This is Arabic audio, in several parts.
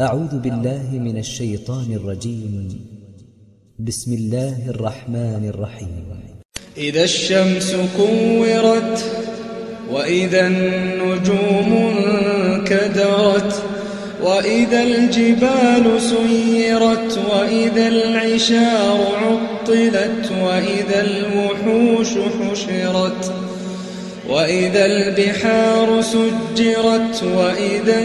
أعوذ بالله من الشيطان الرجيم. بسم الله الرحمن الرحيم. إذا الشمس كورت وإذا النجوم انكدرت وإذا الجبال سيرت وإذا العشار عطلت وإذا الوحوش حشرت وإذا البحار سجرت وإذا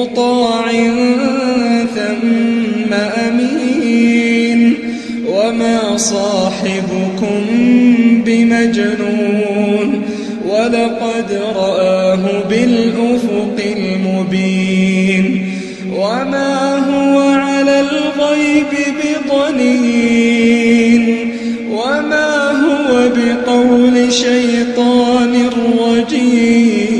مطاع ثم أمين. وما صاحبكم بمجنون. ولقد رآه بالأفق المبين. وما هو على الغيب بضنين. وما هو بقول شيطان رجيم.